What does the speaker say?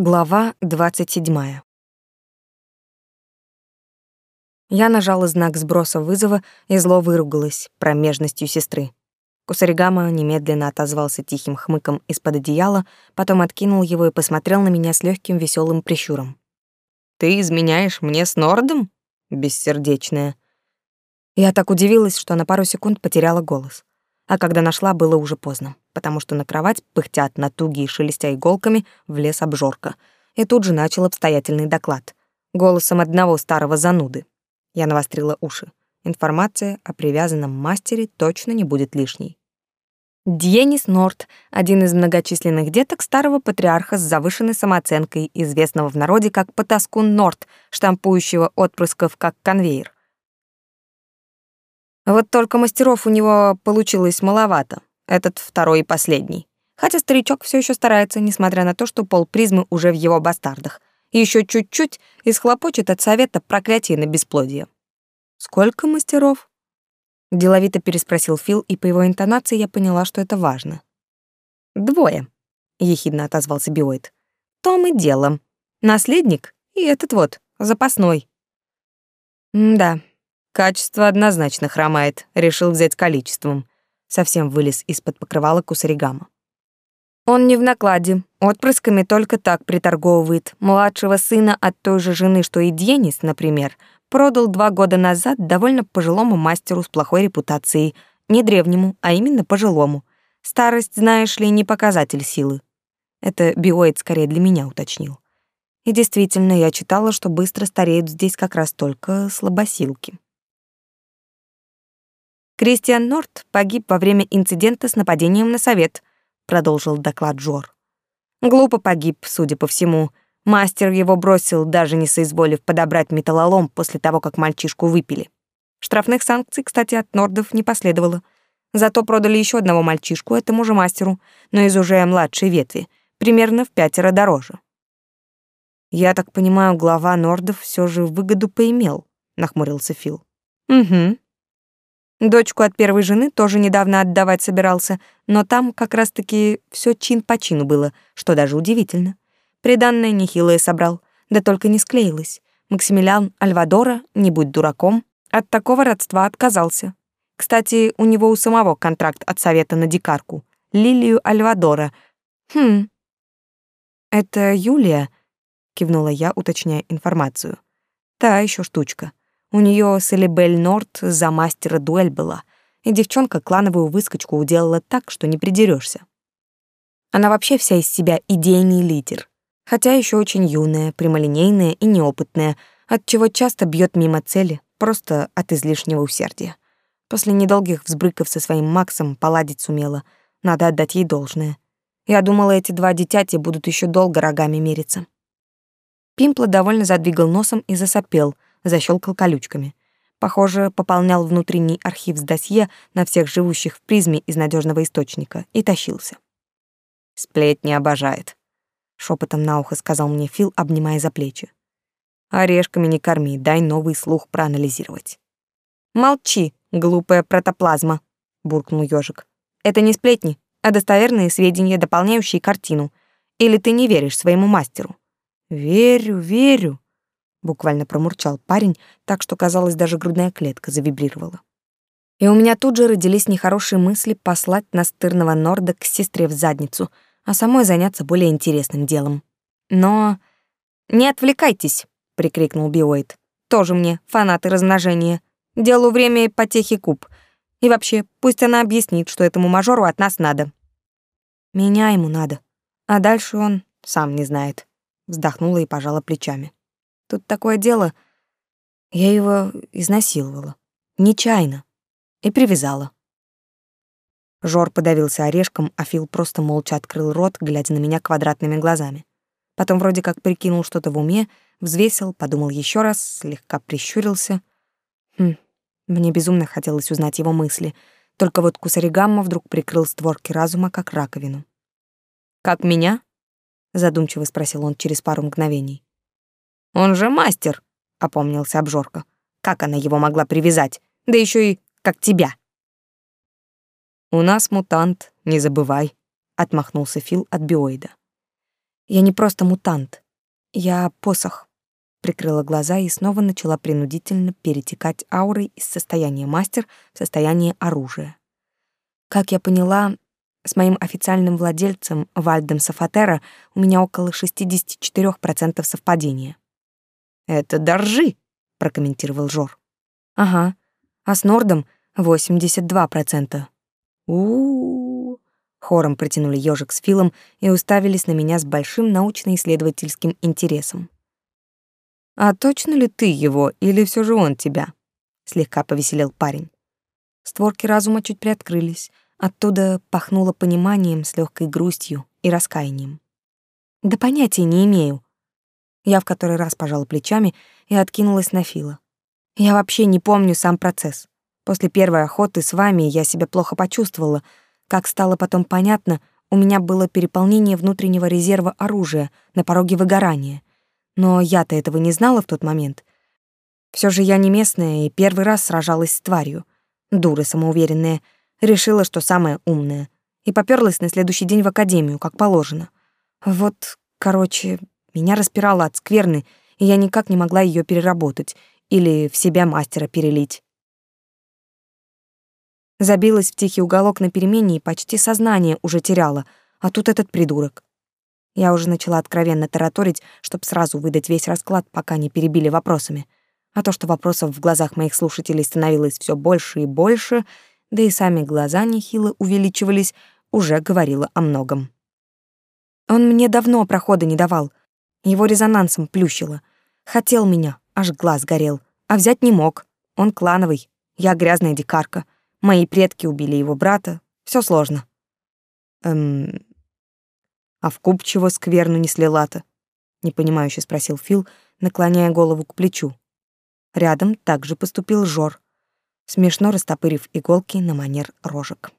Глава 27. Я нажала знак сброса вызова и зло выругалась промежностью сестры. Кусаригама немедленно отозвался тихим хмыком из-под одеяла, потом откинул его и посмотрел на меня с легким веселым прищуром. «Ты изменяешь мне с Нордом?» Бессердечная. Я так удивилась, что на пару секунд потеряла голос. А когда нашла, было уже поздно потому что на кровать, пыхтят на туги и шелестя иголками, влез обжорка. И тут же начал обстоятельный доклад. Голосом одного старого зануды. Я навострила уши. Информация о привязанном мастере точно не будет лишней. Дьенис Норт, один из многочисленных деток старого патриарха с завышенной самооценкой, известного в народе как Потаскун Норт, штампующего отпрысков как конвейер. Вот только мастеров у него получилось маловато. Этот второй и последний. Хотя старичок все еще старается, несмотря на то, что пол призмы уже в его бастардах. Еще чуть-чуть и схлопочет от совета проклятие на бесплодие. «Сколько мастеров?» Деловито переспросил Фил, и по его интонации я поняла, что это важно. «Двое», — ехидно отозвался Биоид. «Том и делом. Наследник и этот вот, запасной». М «Да, качество однозначно хромает», — решил взять количеством совсем вылез из-под покрывала кусаригама. Он не в накладе, отпрысками только так приторговывает. Младшего сына от той же жены, что и Денис, например, продал два года назад довольно пожилому мастеру с плохой репутацией. Не древнему, а именно пожилому. Старость, знаешь ли, не показатель силы. Это биоид скорее для меня уточнил. И действительно, я читала, что быстро стареют здесь как раз только слабосилки. Кристиан Норт погиб во время инцидента с нападением на совет, продолжил доклад Джор. Глупо погиб, судя по всему. Мастер его бросил, даже не соизволив подобрать металлолом после того, как мальчишку выпили. Штрафных санкций, кстати, от Нордов не последовало. Зато продали еще одного мальчишку этому же мастеру, но из уже младшей ветви, примерно в пятеро дороже. Я так понимаю, глава Нордов все же выгоду поимел, нахмурился Фил. Угу, Дочку от первой жены тоже недавно отдавать собирался, но там как раз-таки все чин по чину было, что даже удивительно. Приданное нехилое собрал, да только не склеилось. Максимилиан Альвадора, не будь дураком, от такого родства отказался. Кстати, у него у самого контракт от совета на дикарку. Лилию Альвадора. Хм. Это Юлия, кивнула я, уточняя информацию. Та еще штучка. У нее с Элибель Норт за мастера дуэль была, и девчонка клановую выскочку уделала так, что не придерешься. Она вообще вся из себя идейный лидер, хотя еще очень юная, прямолинейная и неопытная, от чего часто бьет мимо цели, просто от излишнего усердия. После недолгих взбрыков со своим Максом поладить сумела, надо отдать ей должное. Я думала, эти два дитяти будут еще долго рогами мериться. Пимпла довольно задвигал носом и засопел — защелкал колючками. Похоже, пополнял внутренний архив с досье на всех живущих в призме из надежного источника и тащился. «Сплетни обожает», — шепотом на ухо сказал мне Фил, обнимая за плечи. «Орешками не корми, дай новый слух проанализировать». «Молчи, глупая протоплазма», — буркнул ежик. «Это не сплетни, а достоверные сведения, дополняющие картину. Или ты не веришь своему мастеру?» «Верю, верю», буквально промурчал парень, так что казалось даже грудная клетка завибрировала. И у меня тут же родились нехорошие мысли послать настырного Норда к сестре в задницу, а самой заняться более интересным делом. Но не отвлекайтесь, прикрикнул Биоид. Тоже мне фанаты размножения. Делу время и потехи куб. И вообще, пусть она объяснит, что этому мажору от нас надо. Меня ему надо. А дальше он сам не знает. Вздохнула и пожала плечами. Тут такое дело. Я его изнасиловала. Нечаянно. И привязала. Жор подавился орешком, а Фил просто молча открыл рот, глядя на меня квадратными глазами. Потом вроде как прикинул что-то в уме, взвесил, подумал еще раз, слегка прищурился. Хм, мне безумно хотелось узнать его мысли. Только вот Кусаригамма вдруг прикрыл створки разума, как раковину. «Как меня?» — задумчиво спросил он через пару мгновений. Он же мастер, опомнился обжорка. Как она его могла привязать? Да еще и как тебя. У нас мутант, не забывай, отмахнулся Фил от биоида. Я не просто мутант. Я посох. Прикрыла глаза и снова начала принудительно перетекать аурой из состояния мастер в состояние оружия. Как я поняла, с моим официальным владельцем Вальдом Сафатера у меня около 64% совпадения. «Это доржи», — прокомментировал Жор. «Ага, а с Нордом 82%. У-у-у. Хором протянули ежик с Филом и уставились на меня с большим научно-исследовательским интересом. А точно ли ты его или все же он тебя? слегка повеселел парень. Створки разума чуть приоткрылись, оттуда пахнуло пониманием с легкой грустью и раскаянием. Да понятия не имею. Я в который раз пожала плечами и откинулась на Фила. Я вообще не помню сам процесс. После первой охоты с вами я себя плохо почувствовала. Как стало потом понятно, у меня было переполнение внутреннего резерва оружия на пороге выгорания. Но я-то этого не знала в тот момент. Все же я не местная и первый раз сражалась с тварью. Дура самоуверенная. Решила, что самая умная. И попёрлась на следующий день в академию, как положено. Вот, короче, меня распирало от скверны, и я никак не могла ее переработать или в себя мастера перелить. Забилась в тихий уголок на перемене и почти сознание уже теряла, а тут этот придурок. Я уже начала откровенно тараторить, чтобы сразу выдать весь расклад, пока не перебили вопросами. А то, что вопросов в глазах моих слушателей становилось все больше и больше, да и сами глаза нехило увеличивались, уже говорило о многом. Он мне давно прохода не давал. Его резонансом плющило. Хотел меня, аж глаз горел, а взять не мог. Он клановый, я грязная дикарка — Мои предки убили его брата. Все сложно. Эм... А в куб чего скверну не слила-то? Непонимающе спросил Фил, наклоняя голову к плечу. Рядом также поступил Жор, смешно растопырив иголки на манер рожек.